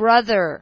brother.